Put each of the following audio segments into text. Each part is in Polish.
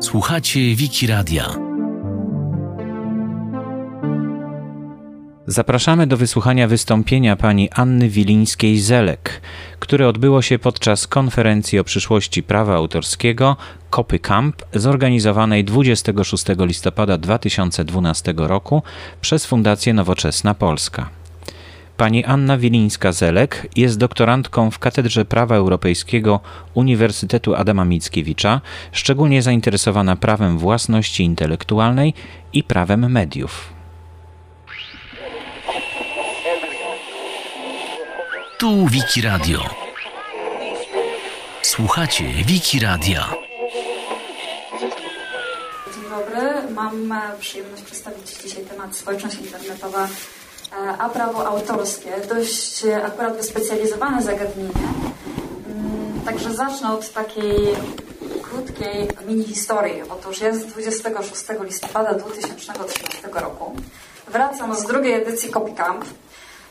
Słuchacie Wiki Radia. Zapraszamy do wysłuchania wystąpienia pani Anny Wilińskiej-Zelek, które odbyło się podczas konferencji o przyszłości prawa autorskiego Kopy Camp zorganizowanej 26 listopada 2012 roku przez Fundację Nowoczesna Polska. Pani Anna Wilińska-Zelek jest doktorantką w Katedrze Prawa Europejskiego Uniwersytetu Adama Mickiewicza, szczególnie zainteresowana prawem własności intelektualnej i prawem mediów. Tu Wiki Radio. Słuchacie Wiki Radia. Dzień dobry. Mam przyjemność przedstawić dzisiaj temat społeczność internetowa, a prawo autorskie. Dość akurat wyspecjalizowane zagadnienie. Mm, Także zacznę od takiej krótkiej mini historii. Otóż jest 26 listopada 2013 roku. Wracam z drugiej edycji CopyCamp.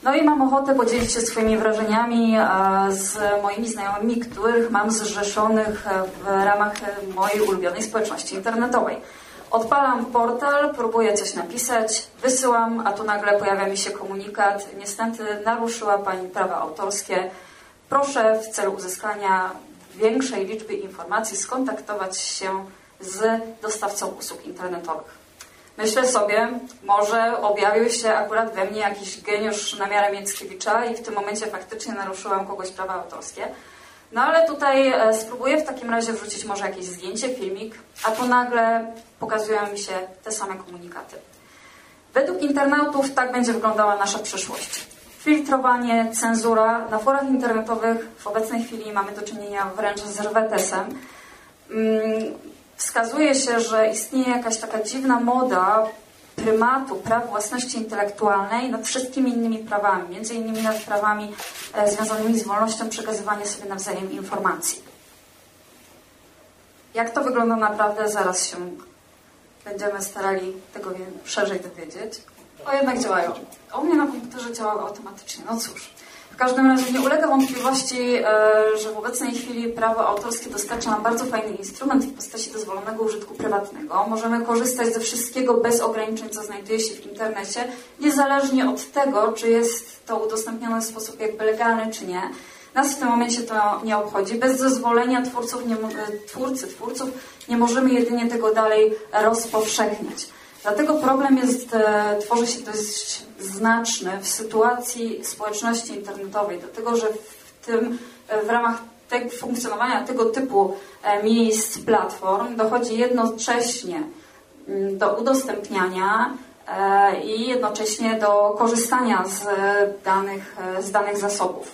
No i mam ochotę podzielić się swoimi wrażeniami e, z moimi znajomymi, których mam zrzeszonych e, w ramach mojej ulubionej społeczności internetowej. Odpalam portal, próbuję coś napisać, wysyłam, a tu nagle pojawia mi się komunikat. Niestety naruszyła Pani prawa autorskie. Proszę w celu uzyskania większej liczby informacji skontaktować się z dostawcą usług internetowych. Myślę sobie, może objawił się akurat we mnie jakiś geniusz na miarę Mieckiewicza i w tym momencie faktycznie naruszyłam kogoś prawa autorskie. No ale tutaj e, spróbuję w takim razie wrzucić może jakieś zdjęcie, filmik, a tu nagle pokazują mi się te same komunikaty. Według internautów tak będzie wyglądała nasza przyszłość. Filtrowanie, cenzura. Na forach internetowych w obecnej chwili mamy do czynienia wręcz z rwetesem. Mm, wskazuje się, że istnieje jakaś taka dziwna moda prymatu praw własności intelektualnej nad wszystkimi innymi prawami, między innymi nad prawami e, związanymi z wolnością przekazywania sobie nawzajem informacji. Jak to wygląda naprawdę, zaraz się będziemy starali tego szerzej dowiedzieć. O, jednak działają. U mnie na komputerze działały automatycznie. No cóż. W każdym razie nie ulega wątpliwości, e, że w obecnej chwili prawo autorskie dostarcza nam bardzo fajny instrument w postaci dozwolonego użytku prywatnego. Możemy korzystać ze wszystkiego bez ograniczeń, co znajduje się w internecie, niezależnie od tego, czy jest to udostępnione w sposób jakby legalny, czy nie. Nas w tym momencie to nie obchodzi. Bez zezwolenia twórców, nie, e, twórcy, twórców nie możemy jedynie tego dalej rozpowszechniać. Dlatego problem jest, e, tworzy się dość znaczny w sytuacji społeczności internetowej, dlatego że w tym, e, w ramach te, funkcjonowania tego typu e, miejsc, platform dochodzi jednocześnie mm, do udostępniania i jednocześnie do korzystania z danych, z danych zasobów.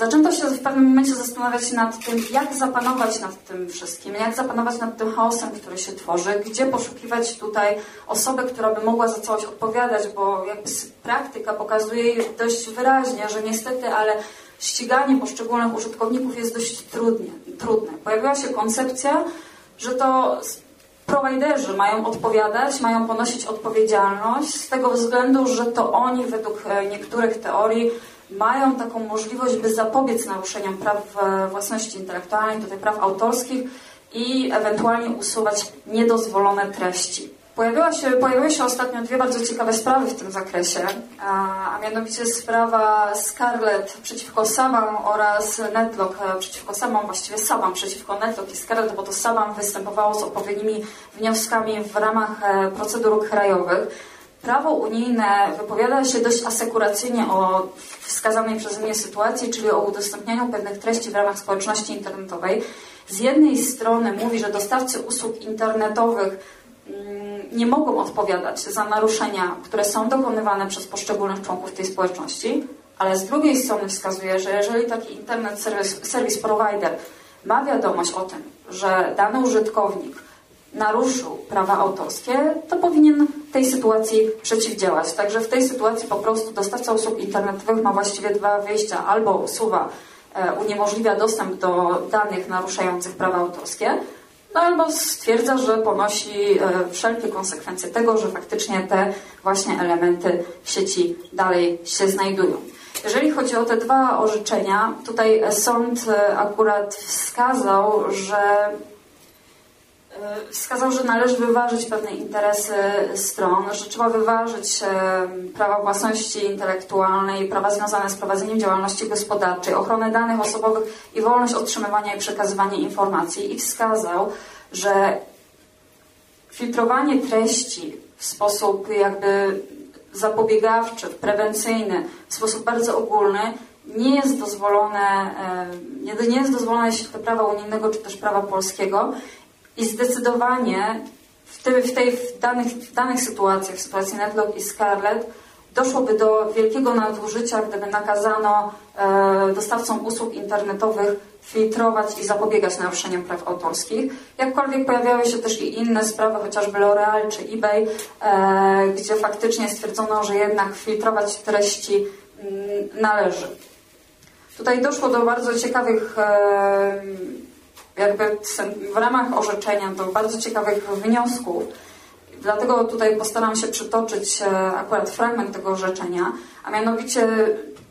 Zaczęto się w pewnym momencie zastanawiać nad tym, jak zapanować nad tym wszystkim, jak zapanować nad tym chaosem, który się tworzy, gdzie poszukiwać tutaj osoby, która by mogła za coś odpowiadać, bo jakby praktyka pokazuje dość wyraźnie, że niestety, ale ściganie poszczególnych użytkowników jest dość trudnie, trudne. Pojawiła się koncepcja, że to prowajderzy mają odpowiadać, mają ponosić odpowiedzialność z tego względu, że to oni według e, niektórych teorii mają taką możliwość, by zapobiec naruszeniom praw e, własności intelektualnej, tutaj praw autorskich i ewentualnie usuwać niedozwolone treści. Pojawiła się, pojawiły się ostatnio dwie bardzo ciekawe sprawy w tym zakresie, a, mianowicie sprawa Scarlett przeciwko Sabam oraz Netlock e, przeciwko Sabam, właściwie Sabam przeciwko Netlock i Scarlett, bo to Sabam występowało z odpowiednimi wnioskami w ramach e, procedur krajowych. Prawo unijne wypowiada się dość asekuracyjnie o wskazanej przeze mnie sytuacji, czyli o udostępnianiu pewnych treści w ramach społeczności internetowej. Z jednej strony mówi, że dostawcy usług internetowych mm, nie mogą odpowiadać za naruszenia, które są dokonywane przez poszczególnych członków tej społeczności, ale z drugiej strony wskazuje, że jeżeli taki internet service, service provider ma wiadomość o tym, że dany użytkownik naruszył prawa autorskie, to powinien tej sytuacji przeciwdziałać. Także w tej sytuacji po prostu dostawca usług internetowych ma właściwie dwa wyjścia. Albo usuwa, e, uniemożliwia dostęp do danych naruszających prawa autorskie, no albo stwierdza, że ponosi e, wszelkie konsekwencje tego, że faktycznie te właśnie elementy w sieci dalej się znajdują. Jeżeli chodzi o te dwa orzeczenia, tutaj sąd akurat wskazał, że wskazał, że należy wyważyć pewne interesy stron, że trzeba wyważyć prawa własności intelektualnej, prawa związane z prowadzeniem działalności gospodarczej, ochronę danych osobowych i wolność otrzymywania i przekazywania informacji. I wskazał, że filtrowanie treści w sposób jakby zapobiegawczy, prewencyjny, w sposób bardzo ogólny nie jest dozwolone, nie, nie jest dozwolone jeśli to prawa unijnego czy też prawa polskiego i zdecydowanie w, tej, w, tej, w, danych, w danych sytuacjach, w sytuacji Netlock i Scarlett, doszłoby do wielkiego nadużycia, gdyby nakazano e, dostawcom usług internetowych filtrować i zapobiegać naruszeniom praw autorskich. Jakkolwiek pojawiały się też i inne sprawy, chociażby L'Oreal czy eBay, e, gdzie faktycznie stwierdzono, że jednak filtrować treści m, mm, należy. Tutaj doszło do bardzo ciekawych e, jakby w ramach orzeczenia do bardzo ciekawych wniosków. Dlatego tutaj postaram się przytoczyć e, akurat fragment tego orzeczenia, a mianowicie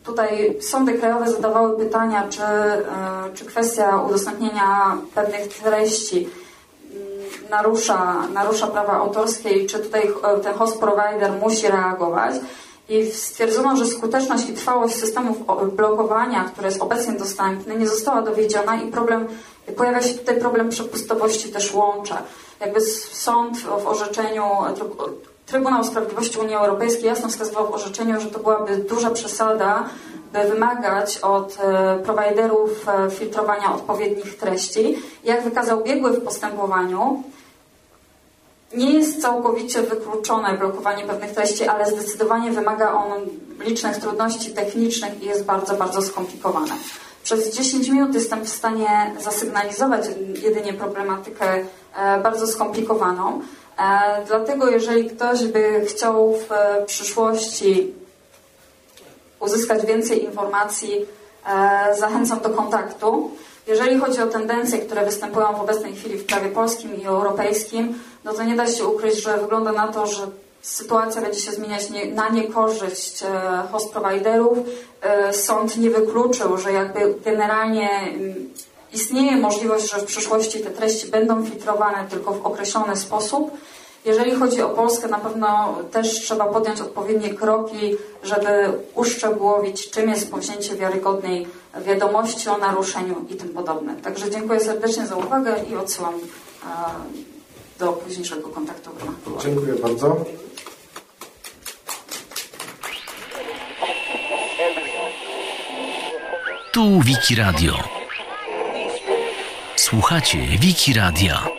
tutaj sądy krajowe zadawały pytania, czy, e, czy kwestia udostępnienia pewnych treści mm, narusza, narusza prawa autorskie i czy tutaj e, ten host provider musi reagować. I stwierdzono, że skuteczność i trwałość systemów blokowania, które jest obecnie dostępny, nie została dowiedziona i problem Pojawia się tutaj problem przepustowości też łącza. Jakby sąd w orzeczeniu, Trybunał Sprawiedliwości Unii Europejskiej jasno wskazywał w orzeczeniu, że to byłaby duża przesada, by wymagać od e, prowajderów e, filtrowania odpowiednich treści. Jak wykazał biegły w postępowaniu, nie jest całkowicie wykluczone blokowanie pewnych treści, ale zdecydowanie wymaga on licznych trudności technicznych i jest bardzo, bardzo skomplikowane. Przez 10 minut jestem w stanie zasygnalizować jedynie problematykę e, bardzo skomplikowaną. E, dlatego jeżeli ktoś by chciał w przyszłości uzyskać więcej informacji, e, zachęcam do kontaktu. Jeżeli chodzi o tendencje, które występują w obecnej chwili w prawie polskim i europejskim, no to nie da się ukryć, że wygląda na to, że sytuacja będzie się zmieniać na niekorzyść e, host providerów. E, sąd nie wykluczył, że jakby generalnie mm, istnieje możliwość, że w przyszłości te treści będą filtrowane tylko w określony sposób. Jeżeli chodzi o Polskę, na pewno też trzeba podjąć odpowiednie kroki, żeby uszczegółowić, czym jest powzięcie wiarygodnej wiadomości o naruszeniu i tym podobne. Także dziękuję serdecznie za uwagę i odsyłam e, do późniejszego kontaktu. Dziękuję bardzo. Tu Wiki Radio. Słuchacie Wiki Radia.